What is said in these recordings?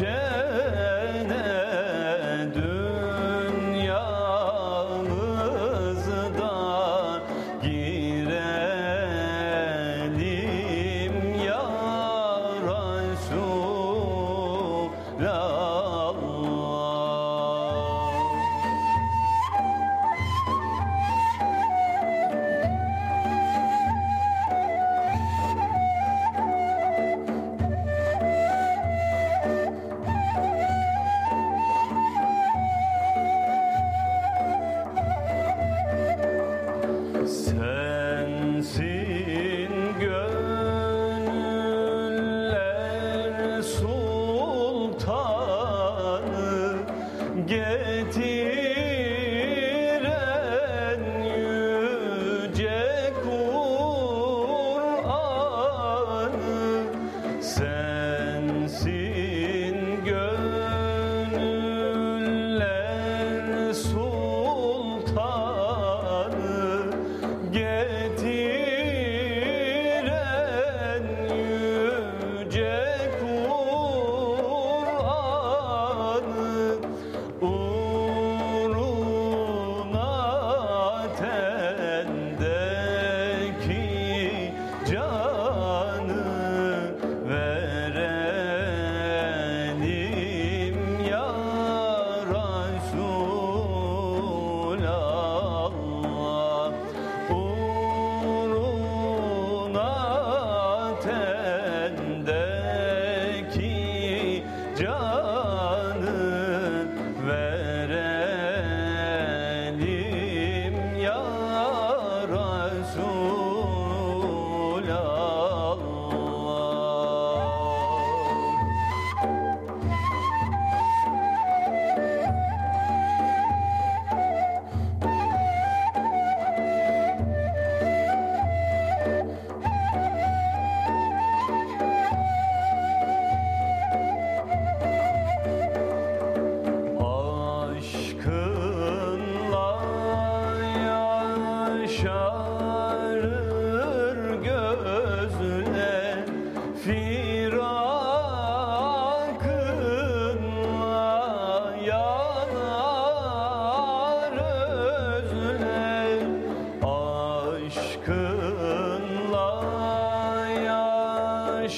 Yeah.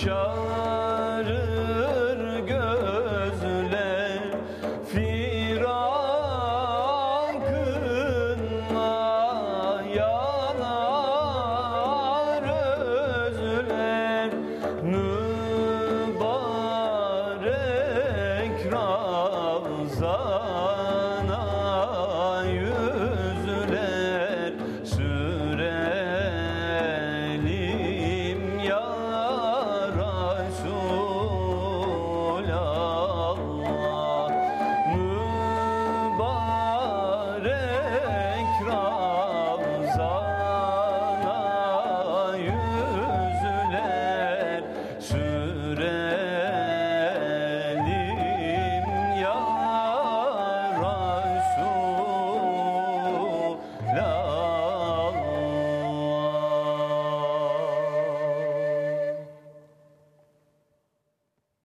Yaşarır gözler Firakınla yanar özler. Mübarek Ravza